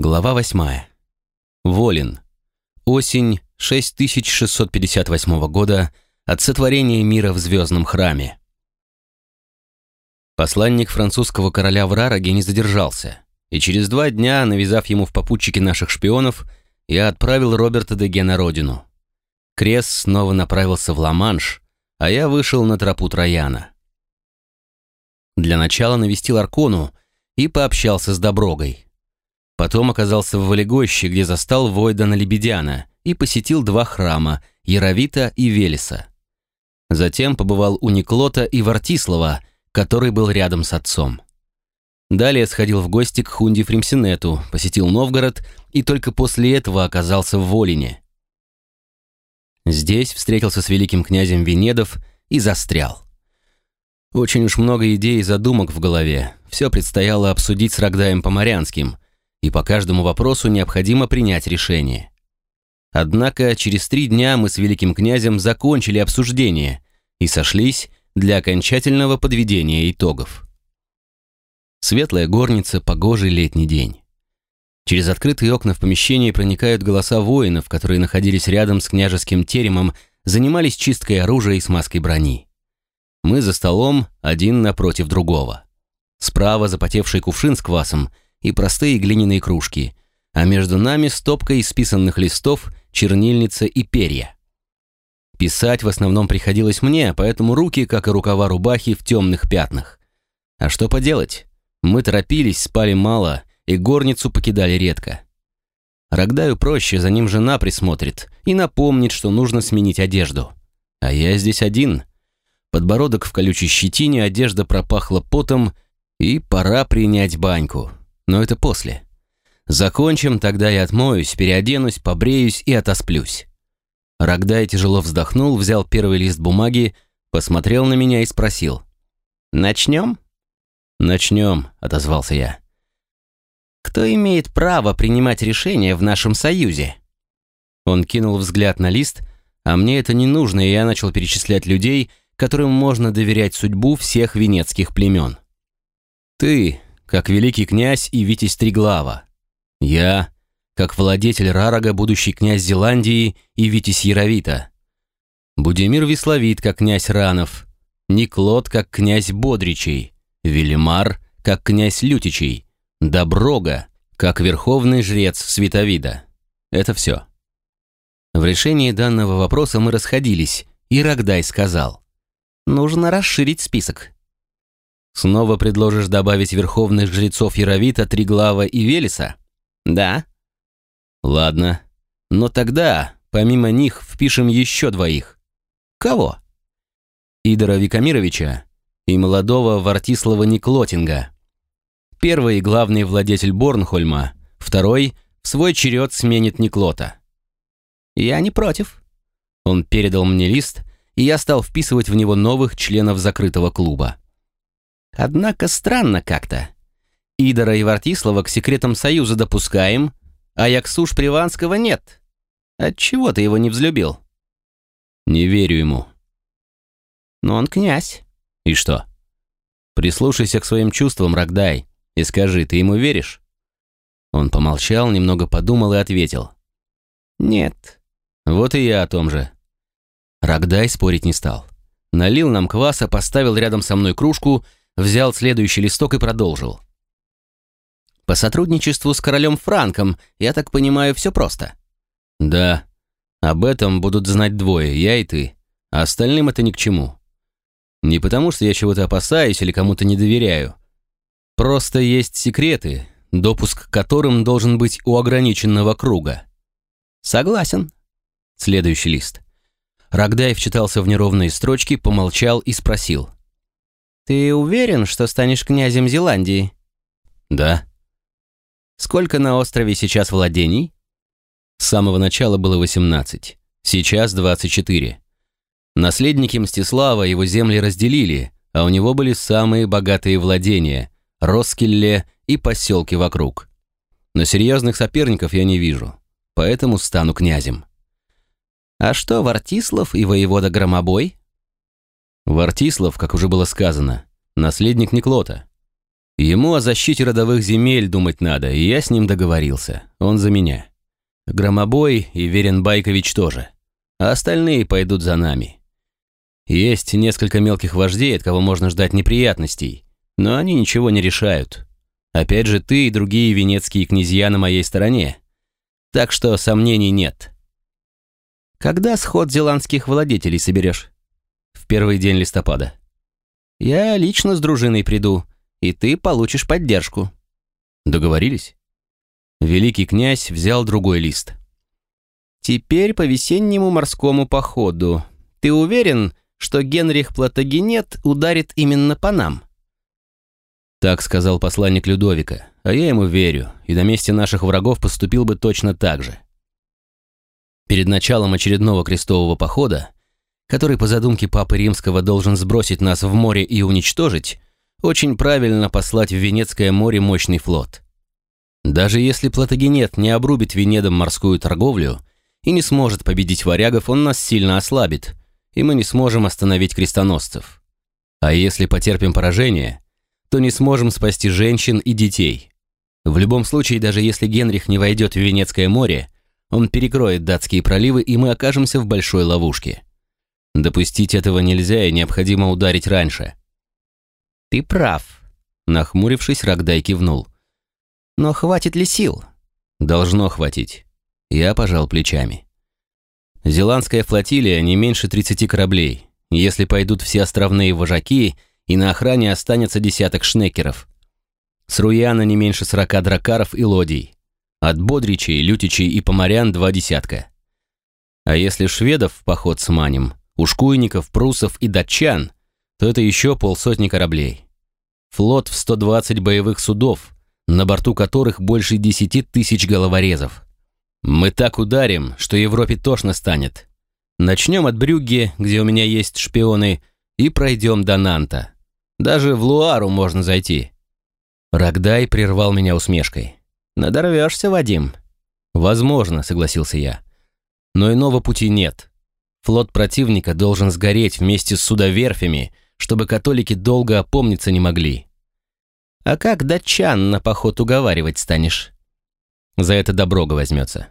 Глава 8. Волин. Осень 6658 года от сотворения мира в звездном храме. Посланник французского короля в Рароге не задержался, и через два дня, навязав ему в попутчике наших шпионов, я отправил Роберта Деге на родину. Крес снова направился в Ла-Манш, а я вышел на тропу Трояна. Для начала навестил Аркону и пообщался с Доброгой. Потом оказался в Валегоще, где застал Войдана Лебедяна и посетил два храма – Яровита и Велеса. Затем побывал у Никлота и Вартислава, который был рядом с отцом. Далее сходил в гости к Хунди Фримсинету, посетил Новгород и только после этого оказался в Волине. Здесь встретился с великим князем Венедов и застрял. Очень уж много идей и задумок в голове. Все предстояло обсудить с Рогдаем Поморянским – и по каждому вопросу необходимо принять решение. Однако через три дня мы с великим князем закончили обсуждение и сошлись для окончательного подведения итогов. Светлая горница, погожий летний день. Через открытые окна в помещении проникают голоса воинов, которые находились рядом с княжеским теремом, занимались чисткой оружия и смазкой брони. Мы за столом, один напротив другого. Справа запотевший кувшин с квасом – и простые глиняные кружки, а между нами стопка исписанных листов, чернильница и перья. Писать в основном приходилось мне, поэтому руки, как и рукава рубахи, в темных пятнах. А что поделать? Мы торопились, спали мало, и горницу покидали редко. Рогдаю проще, за ним жена присмотрит и напомнит, что нужно сменить одежду. А я здесь один. Подбородок в колючей щетине, одежда пропахла потом, и пора принять баньку но это после. Закончим, тогда я отмоюсь, переоденусь, побреюсь и отосплюсь. Рогдай тяжело вздохнул, взял первый лист бумаги, посмотрел на меня и спросил. «Начнем?» «Начнем», — отозвался я. «Кто имеет право принимать решения в нашем союзе?» Он кинул взгляд на лист, а мне это не нужно, и я начал перечислять людей, которым можно доверять судьбу всех венецких племен. «Ты, как великий князь и Витязь Триглава. Я, как владетель Рарага, будущий князь Зеландии и Витязь Яровита. Будемир Весловит, как князь Ранов. Никлот, как князь Бодричей. Велимар, как князь Лютичей. Доброга, как верховный жрец Световида. Это все. В решении данного вопроса мы расходились, и Рогдай сказал. «Нужно расширить список. Снова предложишь добавить верховных жрецов Яровита, Триглава и Велеса? Да. Ладно. Но тогда, помимо них, впишем еще двоих. Кого? Идора Викамировича и молодого Вартислава Никлотинга. Первый главный владетель Борнхольма, второй в свой черед сменит Никлота. Я не против. Он передал мне лист, и я стал вписывать в него новых членов закрытого клуба. Однако странно как-то. Идора и Вартислава к секретам Союза допускаем, а Яксуш Приванского нет. Отчего ты его не взлюбил? Не верю ему. Но он князь. И что? Прислушайся к своим чувствам, Рогдай, и скажи, ты ему веришь? Он помолчал, немного подумал и ответил. Нет. Вот и я о том же. Рогдай спорить не стал. Налил нам кваса, поставил рядом со мной кружку взял следующий листок и продолжил. «По сотрудничеству с королем Франком, я так понимаю, все просто». «Да. Об этом будут знать двое, я и ты. А остальным это ни к чему. Не потому, что я чего-то опасаюсь или кому-то не доверяю. Просто есть секреты, допуск к которым должен быть у ограниченного круга». «Согласен». Следующий лист. Рогдаев читался в неровные строчки, помолчал и спросил. «Ты уверен, что станешь князем Зеландии?» «Да». «Сколько на острове сейчас владений?» С самого начала было 18, сейчас 24. Наследники Мстислава его земли разделили, а у него были самые богатые владения – Роскилле и поселки вокруг. Но серьезных соперников я не вижу, поэтому стану князем. «А что, Вартислав и воевода Громобой?» Вартислав, как уже было сказано, наследник Никлота. Ему о защите родовых земель думать надо, и я с ним договорился. Он за меня. Громобой и Верен Байкович тоже. А остальные пойдут за нами. Есть несколько мелких вождей, от кого можно ждать неприятностей, но они ничего не решают. Опять же, ты и другие венецкие князья на моей стороне. Так что сомнений нет. Когда сход зеландских владетелей соберешь? Первый день листопада. Я лично с дружиной приду, и ты получишь поддержку. Договорились? Великий князь взял другой лист. Теперь по весеннему морскому походу. Ты уверен, что Генрих Платагенет ударит именно по нам? Так сказал посланник Людовика, а я ему верю, и на месте наших врагов поступил бы точно так же. Перед началом очередного крестового похода, который по задумке Папы Римского должен сбросить нас в море и уничтожить, очень правильно послать в Венецкое море мощный флот. Даже если Платагенет не обрубит Венедом морскую торговлю и не сможет победить варягов, он нас сильно ослабит, и мы не сможем остановить крестоносцев. А если потерпим поражение, то не сможем спасти женщин и детей. В любом случае, даже если Генрих не войдет в Венецкое море, он перекроет датские проливы, и мы окажемся в большой ловушке. Допустить этого нельзя, и необходимо ударить раньше. «Ты прав», — нахмурившись, Рогдай кивнул. «Но хватит ли сил?» «Должно хватить». Я пожал плечами. Зеландская флотилия не меньше 30 кораблей. Если пойдут все островные вожаки, и на охране останется десяток шнекеров. С Руяна не меньше 40 дракаров и лодий. От Бодричей, Лютичей и Поморян два десятка. А если шведов в поход сманим, ушкуйников, прусов и датчан, то это еще полсотни кораблей. Флот в 120 боевых судов, на борту которых больше 10 тысяч головорезов. Мы так ударим, что Европе тошно станет. Начнем от Брюгге, где у меня есть шпионы, и пройдем до Нанта. Даже в Луару можно зайти. Рогдай прервал меня усмешкой. «Надорвешься, Вадим?» «Возможно», — согласился я. «Но иного пути нет. Флот противника должен сгореть вместе с судоверфями, чтобы католики долго опомниться не могли». «А как датчан на поход уговаривать станешь?» За это доброго возьмется.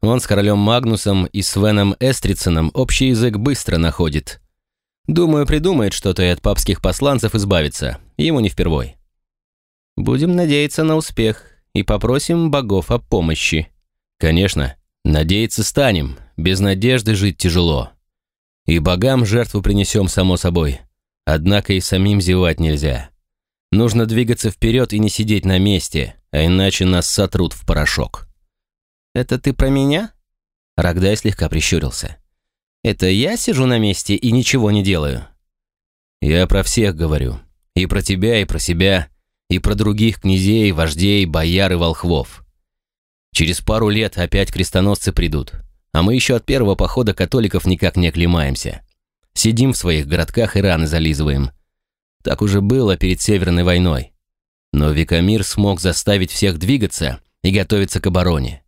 Он с королем Магнусом и Свеном Эстриценом общий язык быстро находит. Думаю, придумает что-то и от папских посланцев избавиться. Ему не впервой. Будем надеяться на успех и попросим богов о помощи. Конечно, надеяться станем, без надежды жить тяжело. И богам жертву принесем, само собой. Однако и самим зевать нельзя. Нужно двигаться вперед и не сидеть на месте, а иначе нас сотрут в порошок. «Это ты про меня?» Рогдай слегка прищурился. «Это я сижу на месте и ничего не делаю?» «Я про всех говорю. И про тебя, и про себя и про других князей, вождей, бояр и волхвов. Через пару лет опять крестоносцы придут, а мы еще от первого похода католиков никак не оклемаемся. Сидим в своих городках и раны зализываем. Так уже было перед Северной войной. Но Викамир смог заставить всех двигаться и готовиться к обороне.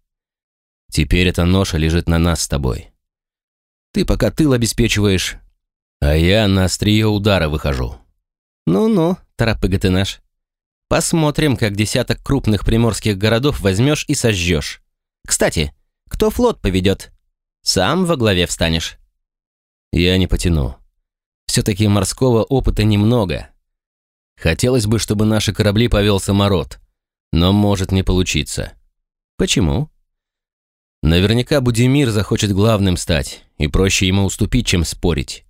Теперь эта ноша лежит на нас с тобой. Ты пока тыл обеспечиваешь, а я на острие удара выхожу. Ну-ну, торопыга ты наш. Посмотрим, как десяток крупных приморских городов возьмешь и сожжешь. Кстати, кто флот поведет? Сам во главе встанешь. Я не потяну. Все-таки морского опыта немного. Хотелось бы, чтобы наши корабли повел самород, но может не получиться. Почему? Наверняка Будимир захочет главным стать, и проще ему уступить, чем спорить.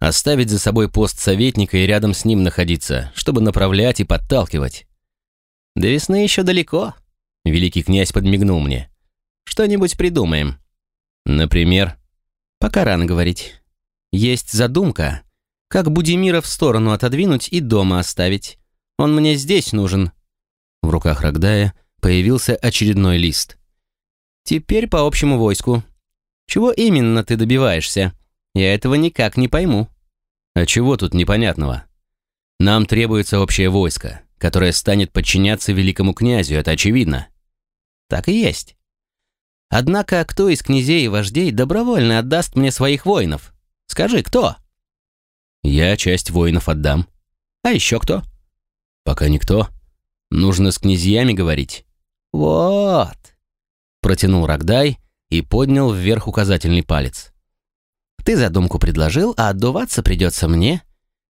Оставить за собой пост советника и рядом с ним находиться, чтобы направлять и подталкивать. До весны еще далеко. Великий князь подмигнул мне. Что-нибудь придумаем. Например, пока рано говорить. Есть задумка, как Будимира в сторону отодвинуть и дома оставить. Он мне здесь нужен. В руках Рогдая появился очередной лист. Теперь по общему войску. Чего именно ты добиваешься? Я этого никак не пойму. А чего тут непонятного? Нам требуется общее войско, которое станет подчиняться великому князю, это очевидно. Так и есть. Однако кто из князей и вождей добровольно отдаст мне своих воинов? Скажи, кто? Я часть воинов отдам. А еще кто? Пока никто. Нужно с князьями говорить. Вот. Протянул Рогдай и поднял вверх указательный палец. Ты задумку предложил, а отдуваться придется мне.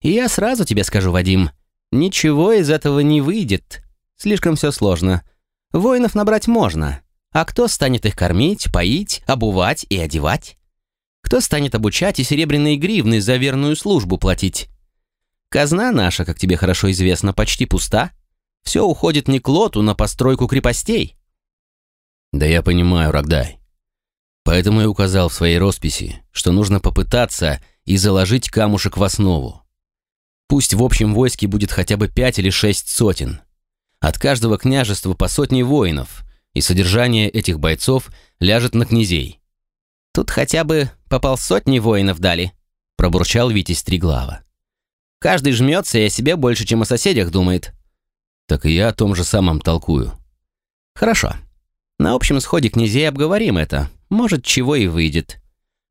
И я сразу тебе скажу, Вадим, ничего из этого не выйдет. Слишком все сложно. Воинов набрать можно. А кто станет их кормить, поить, обувать и одевать? Кто станет обучать и серебряные гривны за верную службу платить? Казна наша, как тебе хорошо известно, почти пуста. Все уходит не к лоту на постройку крепостей. Да я понимаю, Рогдай. Поэтому я указал в своей росписи, что нужно попытаться и заложить камушек в основу. Пусть в общем войске будет хотя бы пять или шесть сотен. От каждого княжества по сотне воинов, и содержание этих бойцов ляжет на князей. «Тут хотя бы по полсотни воинов дали», — пробурчал Витязь Триглава. «Каждый жмется и о себе больше, чем о соседях думает». «Так и я о том же самом толкую». «Хорошо. На общем сходе князей обговорим это, может, чего и выйдет.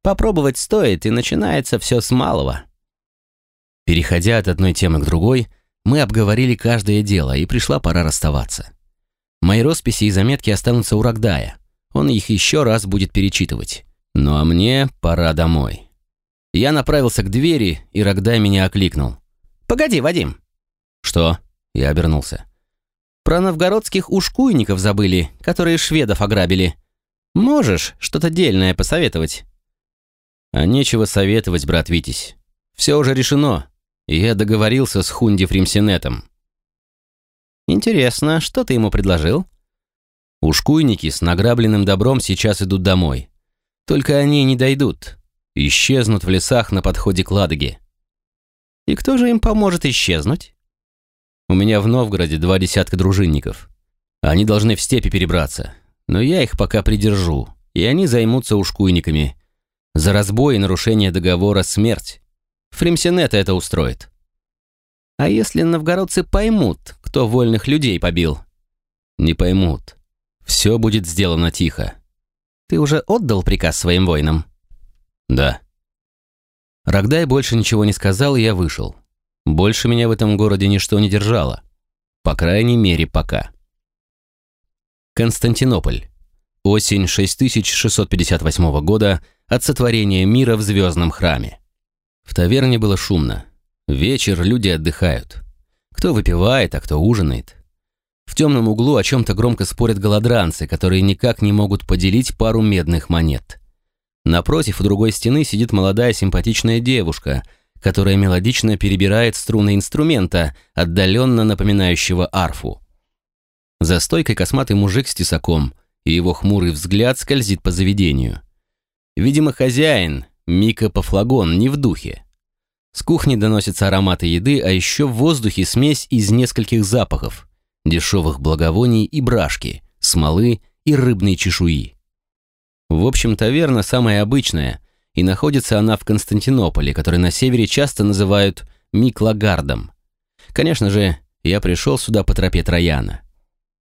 Попробовать стоит, и начинается все с малого. Переходя от одной темы к другой, мы обговорили каждое дело, и пришла пора расставаться. Мои росписи и заметки останутся у Рогдая. Он их еще раз будет перечитывать. Ну а мне пора домой. Я направился к двери, и Рогдай меня окликнул. «Погоди, Вадим!» «Что?» Я обернулся. «Про новгородских ушкуйников забыли, которые шведов ограбили. Можешь что-то дельное посоветовать?» «А нечего советовать, брат Витязь. Все уже решено, я договорился с Хунди Фримсинетом». «Интересно, что ты ему предложил?» «Ушкуйники с награбленным добром сейчас идут домой. Только они не дойдут. Исчезнут в лесах на подходе к Ладоге». «И кто же им поможет исчезнуть?» «У меня в Новгороде два десятка дружинников. Они должны в степи перебраться но я их пока придержу, и они займутся ушкуйниками. За разбой и нарушение договора смерть. Фримсенета это устроит. А если новгородцы поймут, кто вольных людей побил? Не поймут. Все будет сделано тихо. Ты уже отдал приказ своим воинам? Да. Рогдай больше ничего не сказал, и я вышел. Больше меня в этом городе ничто не держало. По крайней мере, пока. Константинополь. Осень 6658 года от сотворения мира в звездном храме. В таверне было шумно. Вечер, люди отдыхают. Кто выпивает, а кто ужинает. В темном углу о чем-то громко спорят голодранцы, которые никак не могут поделить пару медных монет. Напротив, у другой стены сидит молодая симпатичная девушка, которая мелодично перебирает струны инструмента, отдаленно напоминающего арфу. За стойкой косматый мужик с тесаком, и его хмурый взгляд скользит по заведению. Видимо, хозяин, Мика Пафлагон, не в духе. С кухни доносятся ароматы еды, а еще в воздухе смесь из нескольких запахов, дешевых благовоний и брашки, смолы и рыбной чешуи. В общем, таверна самая обычная, и находится она в Константинополе, который на севере часто называют Миклагардом. Конечно же, я пришел сюда по тропе Трояна.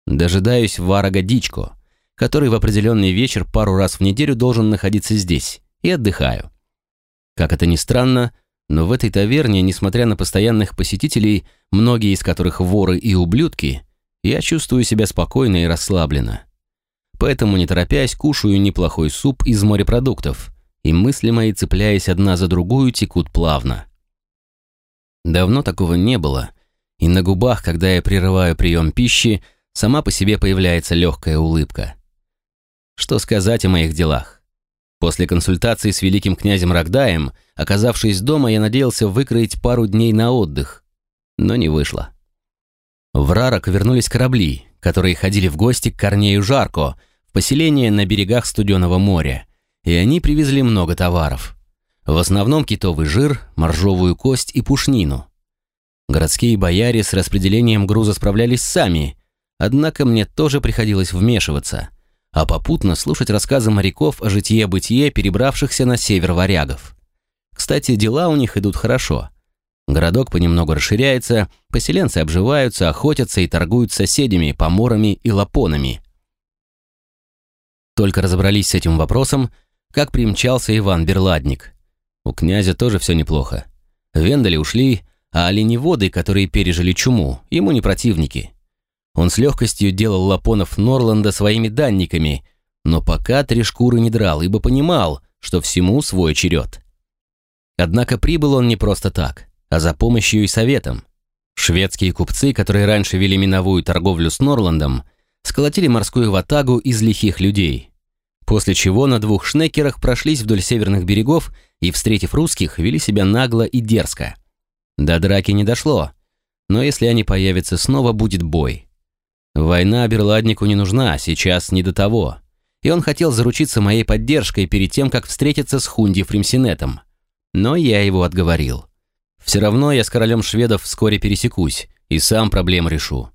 Дожидаюсь Варага Дичко, который в определенный вечер пару раз в неделю должен находиться здесь, и отдыхаю. Как это ни странно, но в этой таверне, несмотря на постоянных посетителей, многие из которых воры и ублюдки, я чувствую себя спокойно и расслабленно. Поэтому, не торопясь, кушаю неплохой суп из морепродуктов, и мысли мои, цепляясь одна за другую, текут плавно. Давно такого не было, и на губах, когда я прерываю прием пищи, сама по себе появляется легкая улыбка. Что сказать о моих делах? После консультации с великим князем Рогдаем, оказавшись дома, я надеялся выкроить пару дней на отдых, но не вышло. В Рарок вернулись корабли, которые ходили в гости к Корнею Жарко, в поселение на берегах Студенного моря, и они привезли много товаров. В основном китовый жир, моржовую кость и пушнину. Городские бояре с распределением груза справлялись сами, Однако мне тоже приходилось вмешиваться, а попутно слушать рассказы моряков о житье-бытие перебравшихся на север варягов. Кстати, дела у них идут хорошо. Городок понемногу расширяется, поселенцы обживаются, охотятся и торгуют с соседями, поморами и лапонами. Только разобрались с этим вопросом, как примчался Иван Берладник. У князя тоже все неплохо. Вендали ушли, а оленеводы, которые пережили чуму, ему не противники. Он с легкостью делал Лапонов Норланда своими данниками, но пока три шкуры не драл, ибо понимал, что всему свой черед. Однако прибыл он не просто так, а за помощью и советом. Шведские купцы, которые раньше вели миновую торговлю с Норландом, сколотили морскую ватагу из лихих людей. После чего на двух шнекерах прошлись вдоль северных берегов и, встретив русских, вели себя нагло и дерзко. До драки не дошло, но если они появятся снова, будет бой. Война Берладнику не нужна, сейчас не до того. И он хотел заручиться моей поддержкой перед тем, как встретиться с Хунди Фримсинетом. Но я его отговорил. Все равно я с королем шведов вскоре пересекусь и сам проблему решу.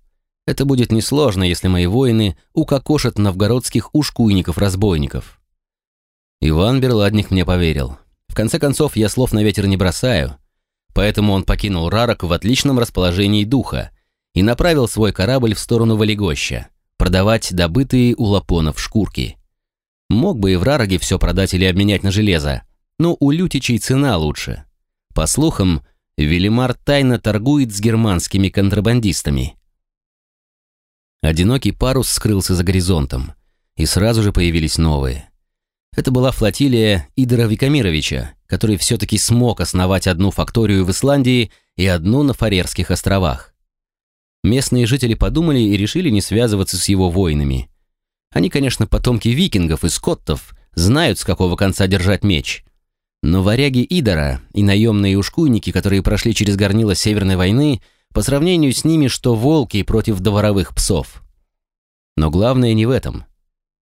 Это будет несложно, если мои воины укокошат новгородских ушкуйников-разбойников. Иван Берладник мне поверил. В конце концов, я слов на ветер не бросаю, поэтому он покинул Рарок в отличном расположении духа и направил свой корабль в сторону Валегоща, продавать добытые у лапонов шкурки. Мог бы и в Рароге все продать или обменять на железо, но у лютичей цена лучше. По слухам, Велимар тайно торгует с германскими контрабандистами. Одинокий парус скрылся за горизонтом, и сразу же появились новые. Это была флотилия Идора Викамировича, который все-таки смог основать одну факторию в Исландии и одну на Фарерских островах. Местные жители подумали и решили не связываться с его воинами. Они, конечно, потомки викингов и скоттов, знают, с какого конца держать меч, но варяги Идора и наемные ушкуйники, которые прошли через горнило Северной войны, по сравнению с ними, что волки против дворовых псов. Но главное не в этом.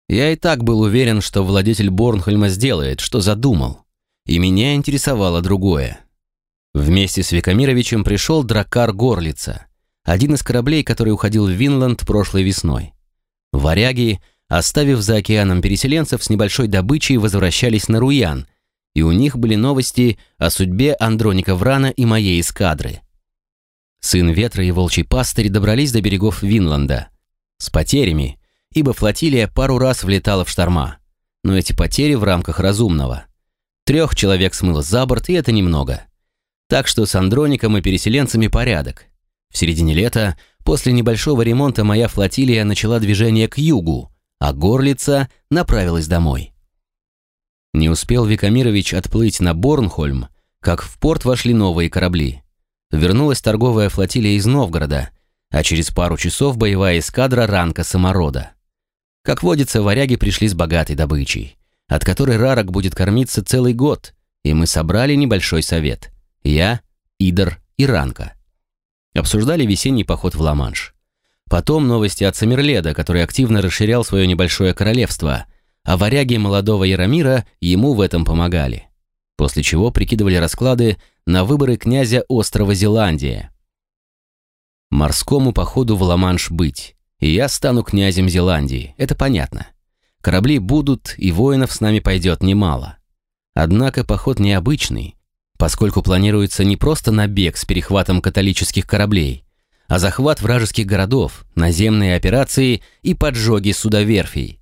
Я и так был уверен, что владетель Борнхольма сделает, что задумал. И меня интересовало другое. Вместе с Викамировичем пришел Дракар Горлица, один из кораблей, который уходил в Винланд прошлой весной. Варяги, оставив за океаном переселенцев с небольшой добычей, возвращались на Руян – и у них были новости о судьбе Андроника Врана и моей эскадры. Сын Ветра и Волчий Пастырь добрались до берегов Винланда. С потерями, ибо флотилия пару раз влетала в шторма. Но эти потери в рамках разумного. Трех человек смыло за борт, и это немного. Так что с Андроником и переселенцами порядок. В середине лета, после небольшого ремонта, моя флотилия начала движение к югу, а Горлица направилась домой. Не успел Викамирович отплыть на Борнхольм, как в порт вошли новые корабли. Вернулась торговая флотилия из Новгорода, а через пару часов боевая эскадра ранка саморода. Как водится, варяги пришли с богатой добычей, от которой Рарок будет кормиться целый год, и мы собрали небольшой совет. Я, Идор и Ранка. Обсуждали весенний поход в Ла-Манш. Потом новости от Самерледа, который активно расширял свое небольшое королевство – а варяги молодого Яромира ему в этом помогали. После чего прикидывали расклады на выборы князя острова Зеландия. Морскому походу в Ла-Манш быть, и я стану князем Зеландии, это понятно. Корабли будут, и воинов с нами пойдет немало. Однако поход необычный, поскольку планируется не просто набег с перехватом католических кораблей, а захват вражеских городов, наземные операции и поджоги судоверфей.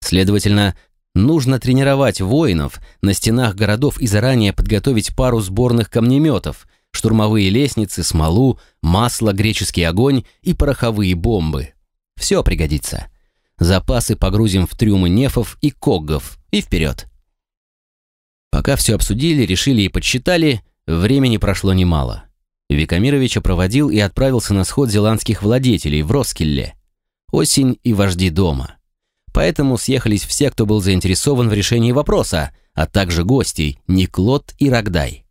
Следовательно, нужно тренировать воинов на стенах городов и заранее подготовить пару сборных камнеметов, штурмовые лестницы, смолу, масло, греческий огонь и пороховые бомбы. Все пригодится. Запасы погрузим в трюмы нефов и коггов и вперед. Пока все обсудили, решили и подсчитали, времени прошло немало. Викамировича проводил и отправился на сход зеландских владетелей в Роскилле. Осень и вожди дома. Поэтому съехались все, кто был заинтересован в решении вопроса, а также гостей Никлот и Рогдай.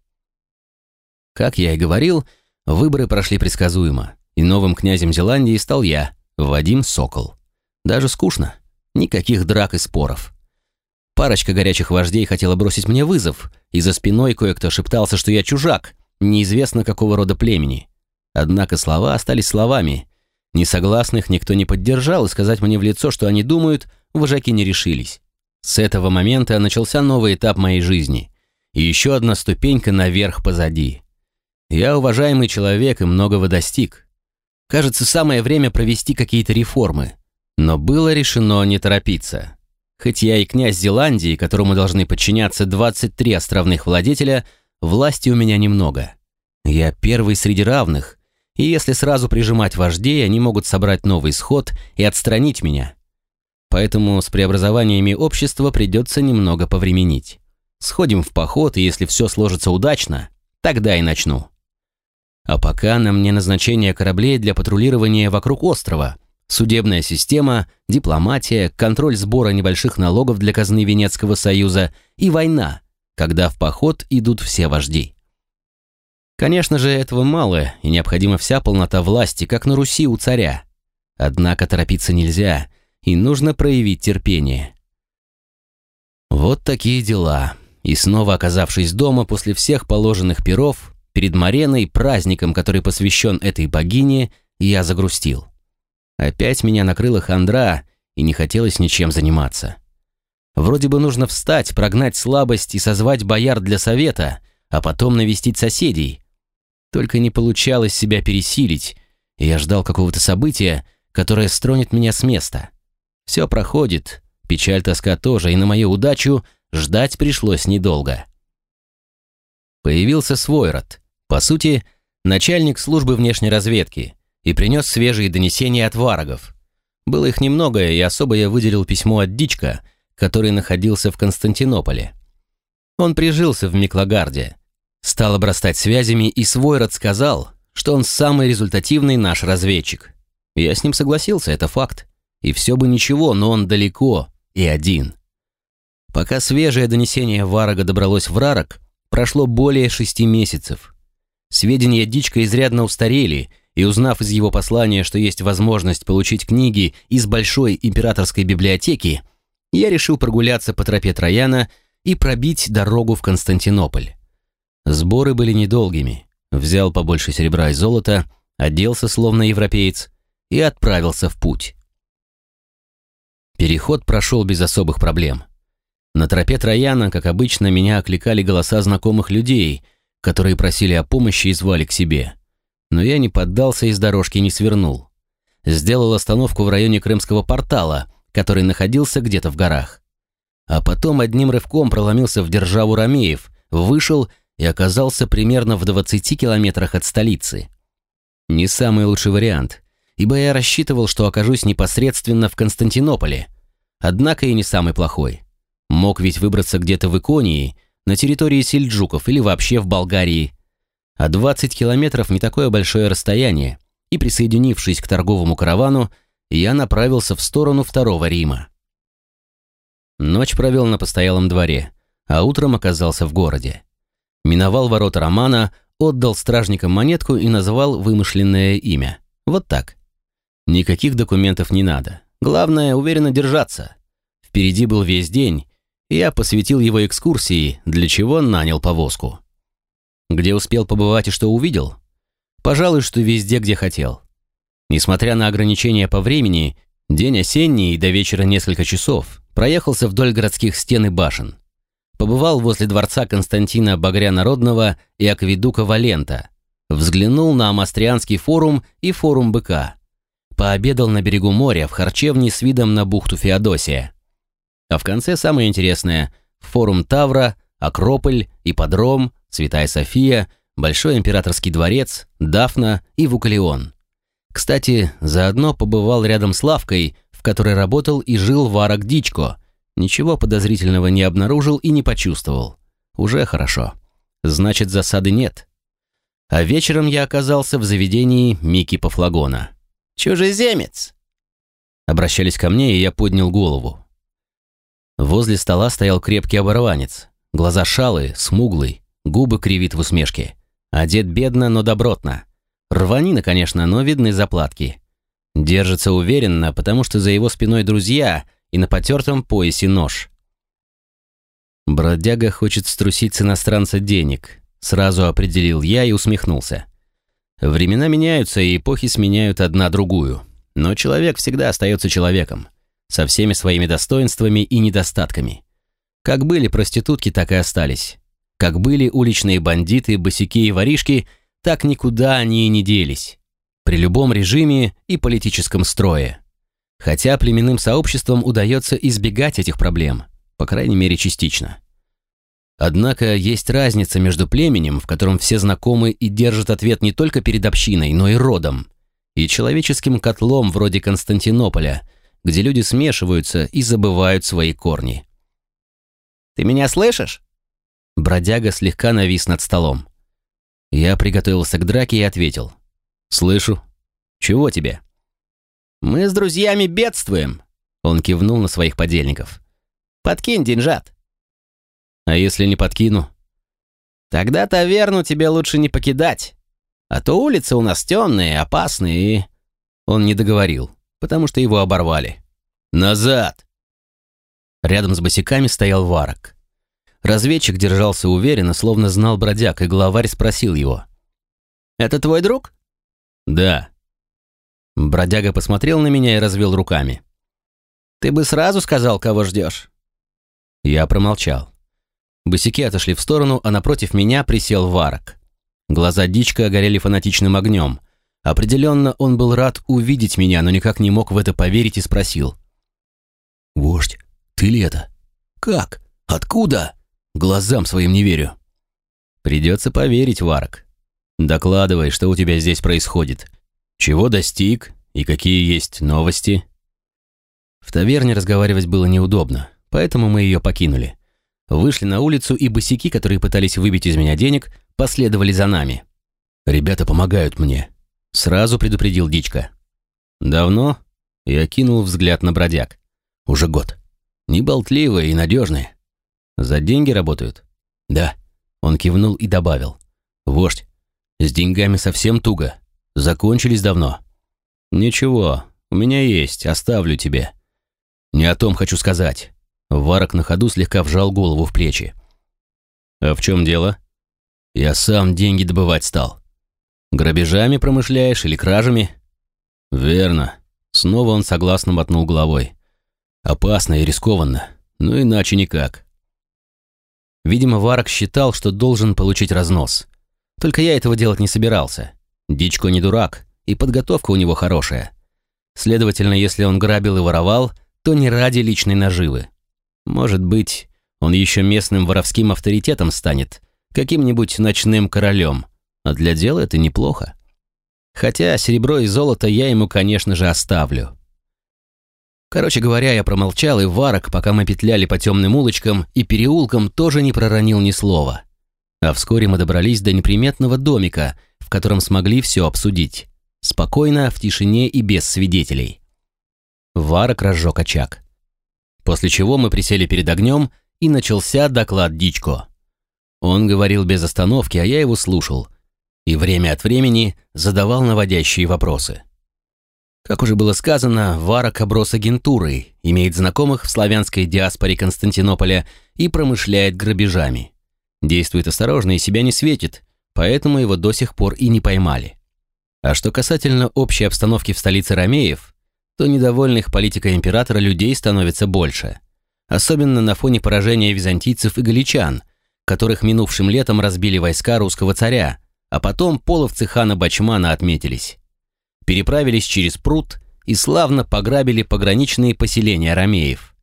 Как я и говорил, выборы прошли предсказуемо, и новым князем Зеландии стал я, Вадим Сокол. Даже скучно, никаких драк и споров. Парочка горячих вождей хотела бросить мне вызов, и за спиной кое-кто шептался, что я чужак, неизвестно какого рода племени. Однако слова остались словами, Несогласных никто не поддержал, и сказать мне в лицо, что они думают, вожаки не решились. С этого момента начался новый этап моей жизни. И еще одна ступенька наверх позади. Я уважаемый человек и многого достиг. Кажется, самое время провести какие-то реформы. Но было решено не торопиться. Хоть я и князь Зеландии, которому должны подчиняться 23 островных владетеля, власти у меня немного. Я первый среди равных, и если сразу прижимать вождей, они могут собрать новый сход и отстранить меня. Поэтому с преобразованиями общества придется немного повременить. Сходим в поход, и если все сложится удачно, тогда и начну. А пока на мне назначение кораблей для патрулирования вокруг острова, судебная система, дипломатия, контроль сбора небольших налогов для казны Венецкого союза и война, когда в поход идут все вожди. Конечно же, этого мало, и необходима вся полнота власти, как на Руси у царя. Однако торопиться нельзя, и нужно проявить терпение. Вот такие дела. И снова оказавшись дома после всех положенных перов, перед Мареной, праздником, который посвящен этой богине, я загрустил. Опять меня накрыла хандра, и не хотелось ничем заниматься. Вроде бы нужно встать, прогнать слабость и созвать бояр для совета, а потом навестить соседей, только не получалось себя пересилить, и я ждал какого-то события, которое стронет меня с места. Все проходит, печаль, тоска тоже, и на мою удачу ждать пришлось недолго. Появился свой род, по сути, начальник службы внешней разведки, и принес свежие донесения от варагов. Было их немного, и особо я выделил письмо от Дичка, который находился в Константинополе. Он прижился в Миклагарде, Стал обрастать связями, и Свойрод сказал, что он самый результативный наш разведчик. Я с ним согласился, это факт. И все бы ничего, но он далеко и один. Пока свежее донесение Варага добралось в Рарок, прошло более шести месяцев. Сведения Дичка изрядно устарели, и узнав из его послания, что есть возможность получить книги из большой императорской библиотеки, я решил прогуляться по тропе Трояна и пробить дорогу в Константинополь. Сборы были недолгими. Взял побольше серебра и золота, оделся словно европеец и отправился в путь. Переход прошел без особых проблем. На тропе Трояна, как обычно, меня окликали голоса знакомых людей, которые просили о помощи и звали к себе. Но я не поддался и с дорожки не свернул. Сделал остановку в районе Крымского портала, который находился где-то в горах. А потом одним рывком проломился в державу Ромеев, вышел и оказался примерно в 20 километрах от столицы. Не самый лучший вариант, ибо я рассчитывал, что окажусь непосредственно в Константинополе, однако и не самый плохой. Мог ведь выбраться где-то в Иконии, на территории сельджуков или вообще в Болгарии. А 20 километров не такое большое расстояние, и присоединившись к торговому каравану, я направился в сторону Второго Рима. Ночь провел на постоялом дворе, а утром оказался в городе миновал ворота Романа, отдал стражникам монетку и назвал вымышленное имя. Вот так. Никаких документов не надо. Главное, уверенно держаться. Впереди был весь день, и я посвятил его экскурсии, для чего нанял повозку. Где успел побывать и что увидел? Пожалуй, что везде, где хотел. Несмотря на ограничения по времени, день осенний и до вечера несколько часов, проехался вдоль городских стен и башен побывал возле дворца Константина Багря Народного и акведука Валента, взглянул на Амастрианский форум и форум БК, пообедал на берегу моря в харчевне с видом на бухту Феодосия. А в конце самое интересное – форум Тавра, Акрополь, Ипподром, Святая София, Большой императорский дворец, Дафна и Вукалион. Кстати, заодно побывал рядом с лавкой, в которой работал и жил Варак Дичко, Ничего подозрительного не обнаружил и не почувствовал. Уже хорошо. Значит, засады нет. А вечером я оказался в заведении Мики Пафлагона. «Чужеземец!» Обращались ко мне, и я поднял голову. Возле стола стоял крепкий оборванец. Глаза шалые, смуглый, губы кривит в усмешке. Одет бедно, но добротно. Рванина, конечно, но видны заплатки. Держится уверенно, потому что за его спиной друзья — и на потертом поясе нож. «Бродяга хочет струсить с иностранца денег», — сразу определил я и усмехнулся. «Времена меняются, и эпохи сменяют одна другую, но человек всегда остается человеком, со всеми своими достоинствами и недостатками. Как были проститутки, так и остались. Как были уличные бандиты, босяки и воришки, так никуда они и не делись. При любом режиме и политическом строе хотя племенным сообществам удается избегать этих проблем, по крайней мере частично. Однако есть разница между племенем, в котором все знакомы и держат ответ не только перед общиной, но и родом, и человеческим котлом вроде Константинополя, где люди смешиваются и забывают свои корни. «Ты меня слышишь?» Бродяга слегка навис над столом. Я приготовился к драке и ответил. «Слышу. Чего тебе?» «Мы с друзьями бедствуем», — он кивнул на своих подельников. «Подкинь деньжат». «А если не подкину?» «Тогда таверну тебе лучше не покидать, а то улицы у нас темные, опасные и...» Он не договорил, потому что его оборвали. «Назад!» Рядом с босиками стоял Варок. Разведчик держался уверенно, словно знал бродяг, и главарь спросил его. «Это твой друг?» «Да». Бродяга посмотрел на меня и развел руками. «Ты бы сразу сказал, кого ждешь». Я промолчал. Босики отошли в сторону, а напротив меня присел Варок. Глаза дичка горели фанатичным огнем. Определенно, он был рад увидеть меня, но никак не мог в это поверить и спросил. «Вождь, ты ли это? Как? Откуда?» Глазам своим не верю. Придется поверить, Варок. Докладывай, что у тебя здесь происходит. Чего достиг и какие есть новости? В таверне разговаривать было неудобно, поэтому мы ее покинули. Вышли на улицу, и босики, которые пытались выбить из меня денег, последовали за нами. «Ребята помогают мне», — сразу предупредил Дичка. «Давно?» — я кинул взгляд на бродяг. «Уже год. Неболтливые и надежные. За деньги работают? Да. Он кивнул и добавил. Вождь, с деньгами совсем туго. Закончились давно. Ничего, у меня есть, оставлю тебе. Не о том хочу сказать. Варок на ходу слегка вжал голову в плечи. А в чем дело? Я сам деньги добывать стал. Грабежами промышляешь или кражами? Верно. Снова он согласно мотнул головой. Опасно и рискованно, но иначе никак. Видимо, Варок считал, что должен получить разнос. Только я этого делать не собирался. Дичко не дурак, и подготовка у него хорошая. Следовательно, если он грабил и воровал, то не ради личной наживы. Может быть, он еще местным воровским авторитетом станет, каким-нибудь ночным королем, а для дела это неплохо. Хотя серебро и золото я ему, конечно же, оставлю. Короче говоря, я промолчал, и Варок, пока мы петляли по темным улочкам и переулкам, тоже не проронил ни слова. А вскоре мы добрались до неприметного домика, в котором смогли все обсудить. Спокойно, в тишине и без свидетелей. Варок разжег очаг. После чего мы присели перед огнем, и начался доклад Дичко. Он говорил без остановки, а я его слушал. И время от времени задавал наводящие вопросы. Как уже было сказано, Варок оброс агентурой, имеет знакомых в славянской диаспоре Константинополя и промышляет грабежами. Действует осторожно и себя не светит, поэтому его до сих пор и не поймали. А что касательно общей обстановки в столице Ромеев, то недовольных политикой императора людей становится больше. Особенно на фоне поражения византийцев и галичан, которых минувшим летом разбили войска русского царя, а потом половцы хана Бачмана отметились переправились через пруд и славно пограбили пограничные поселения ромеев.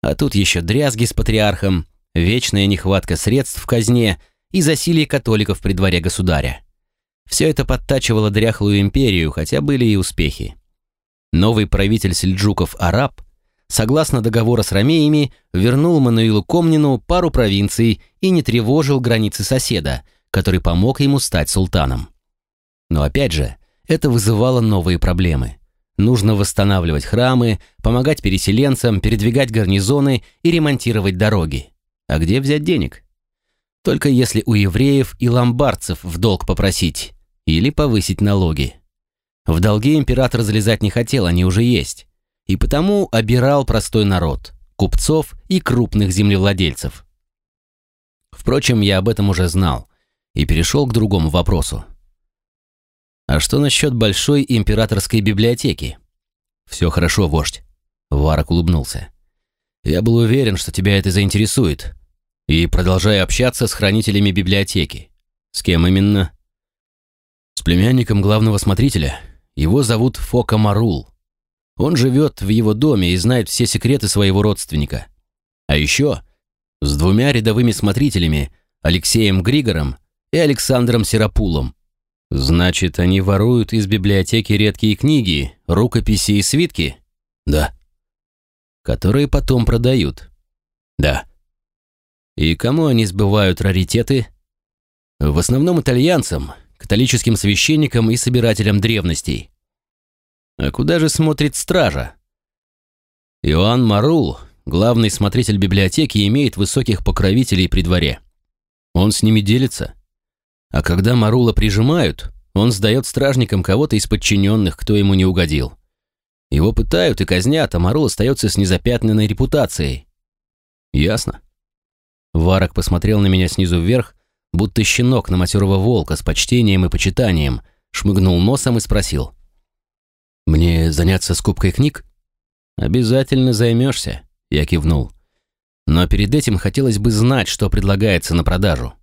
А тут еще дрязги с патриархом, вечная нехватка средств в казне и засилие католиков при дворе государя. Все это подтачивало дряхлую империю, хотя были и успехи. Новый правитель сельджуков Араб, согласно договора с ромеями, вернул Мануилу Комнину пару провинций и не тревожил границы соседа, который помог ему стать султаном. Но опять же, это вызывало новые проблемы. Нужно восстанавливать храмы, помогать переселенцам, передвигать гарнизоны и ремонтировать дороги. А где взять денег? Только если у евреев и ломбардцев в долг попросить или повысить налоги. В долги император залезать не хотел, они уже есть. И потому обирал простой народ, купцов и крупных землевладельцев. Впрочем, я об этом уже знал и перешел к другому вопросу. А что насчет большой императорской библиотеки? Все хорошо, вождь. Варак улыбнулся. Я был уверен, что тебя это заинтересует. И продолжаю общаться с хранителями библиотеки. С кем именно? С племянником главного смотрителя. Его зовут Фока Марул. Он живет в его доме и знает все секреты своего родственника. А еще с двумя рядовыми смотрителями, Алексеем Григором и Александром Серапулом. Значит, они воруют из библиотеки редкие книги, рукописи и свитки? Да. Которые потом продают? Да. И кому они сбывают раритеты? В основном итальянцам, католическим священникам и собирателям древностей. А куда же смотрит стража? Иоанн Марул, главный смотритель библиотеки, имеет высоких покровителей при дворе. Он с ними делится. А когда Марула прижимают, он сдает стражникам кого-то из подчиненных, кто ему не угодил. Его пытают и казнят, а Марул остается с незапятнанной репутацией. Ясно. Варок посмотрел на меня снизу вверх, будто щенок на матерого волка с почтением и почитанием, шмыгнул носом и спросил. «Мне заняться скупкой книг?» «Обязательно займешься», — я кивнул. «Но перед этим хотелось бы знать, что предлагается на продажу.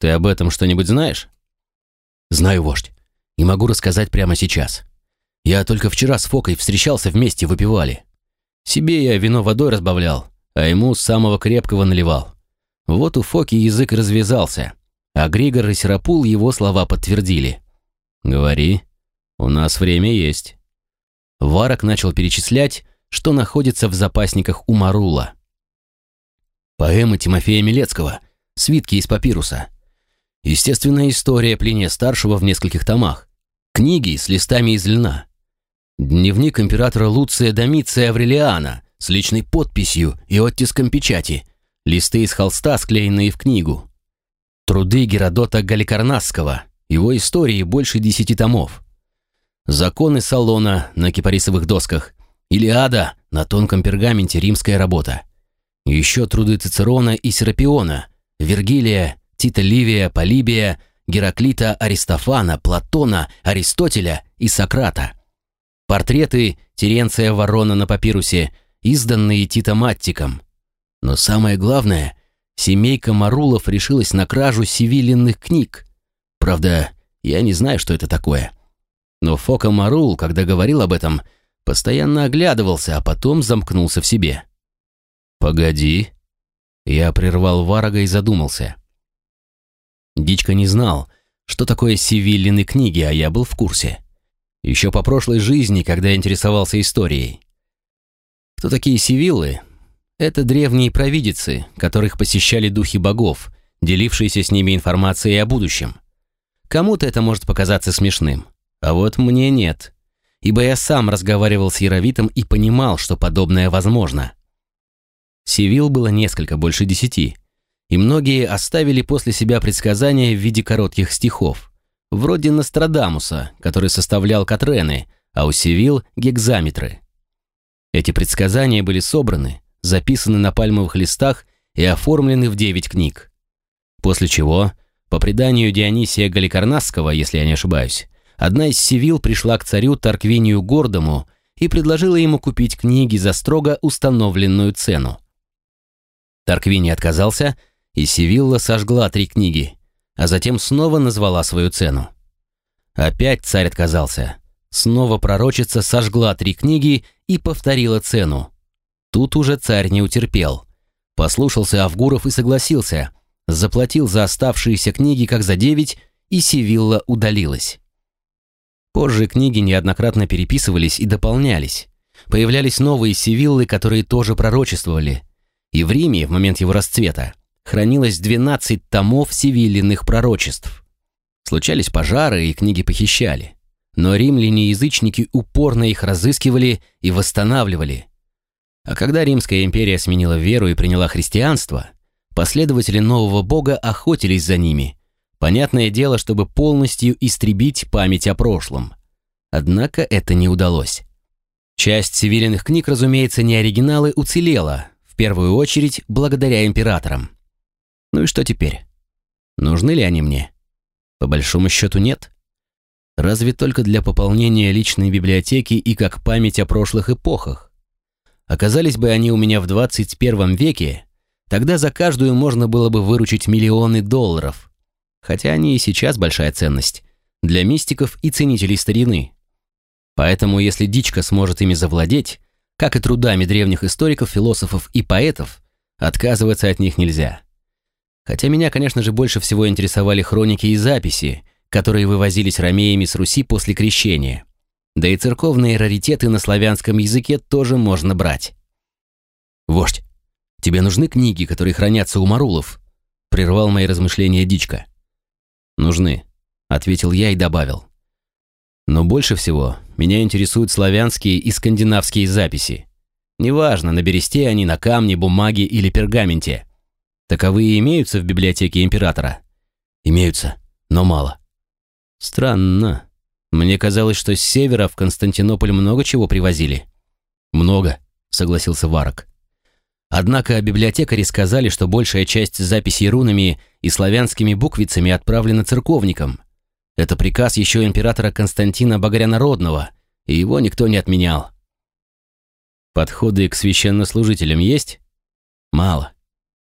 Ты об этом что-нибудь знаешь?» «Знаю, вождь, и могу рассказать прямо сейчас. Я только вчера с Фокой встречался вместе, выпивали. Себе я вино водой разбавлял, а ему самого крепкого наливал. Вот у Фоки язык развязался, а Григор и Серапул его слова подтвердили. «Говори, у нас время есть». Варок начал перечислять, что находится в запасниках у Марула. Поэмы Тимофея Милецкого, свитки из папируса. Естественная история Плиния-старшего в нескольких томах. Книги с листами из льна. Дневник императора Луция Домиция Аврелиана с личной подписью и оттиском печати. Листы из холста, склеенные в книгу. Труды Геродота Галикарнасского. Его истории больше десяти томов. Законы Салона на кипарисовых досках. Илиада на тонком пергаменте римская работа. Еще труды Цицерона и Серапиона, Вергилия, Тита Ливия, Полибия, Гераклита, Аристофана, Платона, Аристотеля и Сократа. Портреты Теренция Ворона на папирусе, изданные Титом Маттиком. Но самое главное, семейка Марулов решилась на кражу сивилинных книг. Правда, я не знаю, что это такое. Но Фока Марул, когда говорил об этом, постоянно оглядывался, а потом замкнулся в себе. «Погоди». Я прервал Варага и задумался. Дичка не знал, что такое сивиллины книги, а я был в курсе. Еще по прошлой жизни, когда интересовался историей. Кто такие сивиллы? Это древние провидицы, которых посещали духи богов, делившиеся с ними информацией о будущем. Кому-то это может показаться смешным, а вот мне нет, ибо я сам разговаривал с Яровитом и понимал, что подобное возможно. Сивил было несколько, больше десяти, и многие оставили после себя предсказания в виде коротких стихов, вроде Нострадамуса, который составлял Катрены, а у Сивил — гекзаметры. Эти предсказания были собраны, записаны на пальмовых листах и оформлены в девять книг. После чего, по преданию Дионисия Галикарнасского, если я не ошибаюсь, одна из Сивил пришла к царю Тарквинию Гордому и предложила ему купить книги за строго установленную цену. Тарквини отказался — и Сивилла сожгла три книги, а затем снова назвала свою цену. Опять царь отказался. Снова пророчица сожгла три книги и повторила цену. Тут уже царь не утерпел. Послушался Авгуров и согласился. Заплатил за оставшиеся книги как за девять, и Сивилла удалилась. Позже книги неоднократно переписывались и дополнялись. Появлялись новые Сивиллы, которые тоже пророчествовали. И в Риме, в момент его расцвета, хранилось 12 томов сивиллиных пророчеств. Случались пожары и книги похищали. Но римляне-язычники упорно их разыскивали и восстанавливали. А когда Римская империя сменила веру и приняла христианство, последователи нового бога охотились за ними. Понятное дело, чтобы полностью истребить память о прошлом. Однако это не удалось. Часть сивиллиных книг, разумеется, не оригиналы, уцелела, в первую очередь благодаря императорам. Ну и что теперь? Нужны ли они мне? По большому счету нет. Разве только для пополнения личной библиотеки и как память о прошлых эпохах. Оказались бы они у меня в 21 веке, тогда за каждую можно было бы выручить миллионы долларов. Хотя они и сейчас большая ценность для мистиков и ценителей старины. Поэтому если дичка сможет ими завладеть, как и трудами древних историков, философов и поэтов, отказываться от них нельзя. Хотя меня, конечно же, больше всего интересовали хроники и записи, которые вывозились ромеями с Руси после крещения. Да и церковные раритеты на славянском языке тоже можно брать. «Вождь, тебе нужны книги, которые хранятся у марулов?» — прервал мои размышления Дичка. «Нужны», — ответил я и добавил. «Но больше всего меня интересуют славянские и скандинавские записи. Неважно, на бересте они, на камне, бумаге или пергаменте. Таковые имеются в библиотеке императора?» «Имеются, но мало». «Странно. Мне казалось, что с севера в Константинополь много чего привозили». «Много», — согласился Варок. Однако библиотекари сказали, что большая часть записей рунами и славянскими буквицами отправлена церковникам. Это приказ еще императора Константина Богорянародного, и его никто не отменял. Подходы к священнослужителям есть? Мало.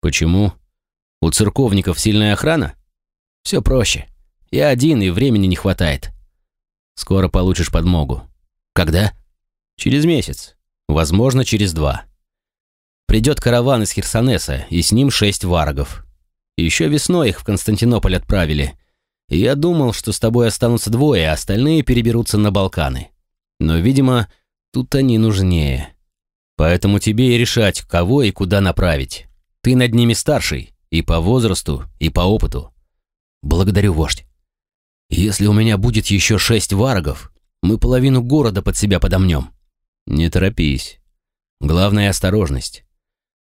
Почему? У церковников сильная охрана? Все проще. Я один, и времени не хватает. Скоро получишь подмогу. Когда? Через месяц. Возможно, через два. Придет караван из Херсонеса, и с ним шесть варагов. Еще весной их в Константинополь отправили. Я думал, что с тобой останутся двое, а остальные переберутся на Балканы. Но, видимо, тут они нужнее. Поэтому тебе и решать, кого и куда направить. Ты над ними старший, и по возрасту, и по опыту. Благодарю, вождь. Если у меня будет еще шесть варагов, мы половину города под себя подомнем. Не торопись. Главное — осторожность.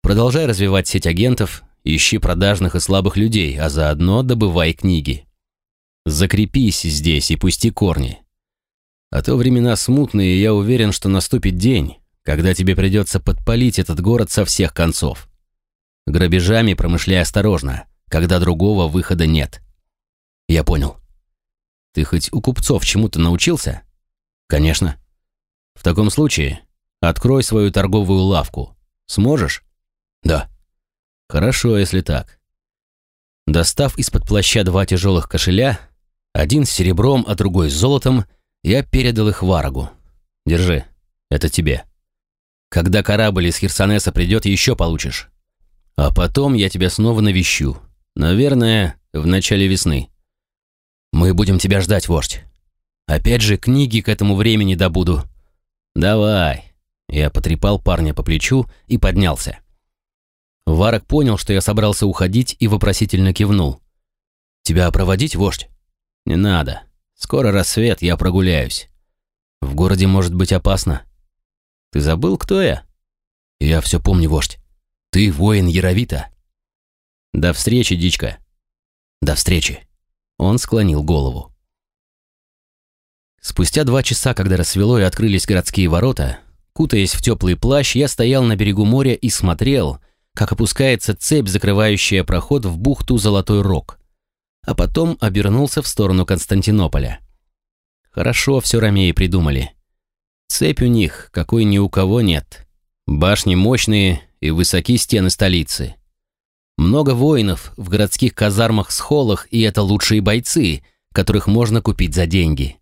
Продолжай развивать сеть агентов, ищи продажных и слабых людей, а заодно добывай книги. Закрепись здесь и пусти корни. А то времена смутные, и я уверен, что наступит день, когда тебе придется подпалить этот город со всех концов. Грабежами промышляй осторожно, когда другого выхода нет. Я понял. Ты хоть у купцов чему-то научился? Конечно. В таком случае открой свою торговую лавку. Сможешь? Да. Хорошо, если так. Достав из-под плаща два тяжелых кошеля, один с серебром, а другой с золотом, я передал их Варагу. Держи, это тебе. Когда корабль из Херсонеса придет, еще получишь. А потом я тебя снова навещу. Наверное, в начале весны. Мы будем тебя ждать, вождь. Опять же, книги к этому времени добуду. Давай. Я потрепал парня по плечу и поднялся. Варок понял, что я собрался уходить и вопросительно кивнул. «Тебя проводить, вождь?» «Не надо. Скоро рассвет, я прогуляюсь. В городе может быть опасно. Ты забыл, кто я?» «Я все помню, вождь. Ты воин Яровита». «До встречи, дичка». «До встречи». Он склонил голову. Спустя два часа, когда рассвело и открылись городские ворота, кутаясь в теплый плащ, я стоял на берегу моря и смотрел, как опускается цепь, закрывающая проход в бухту Золотой Рог, а потом обернулся в сторону Константинополя. Хорошо все ромеи придумали. Цепь у них, какой ни у кого нет. Башни мощные и высокие стены столицы. Много воинов в городских казармах-схолах, и это лучшие бойцы, которых можно купить за деньги.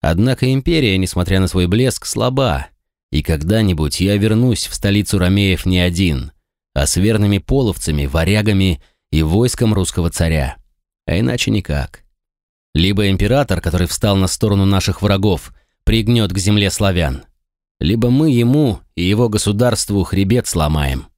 Однако империя, несмотря на свой блеск, слаба, и когда-нибудь я вернусь в столицу ромеев не один — а с верными половцами, варягами и войском русского царя. А иначе никак. Либо император, который встал на сторону наших врагов, пригнет к земле славян, либо мы ему и его государству хребет сломаем.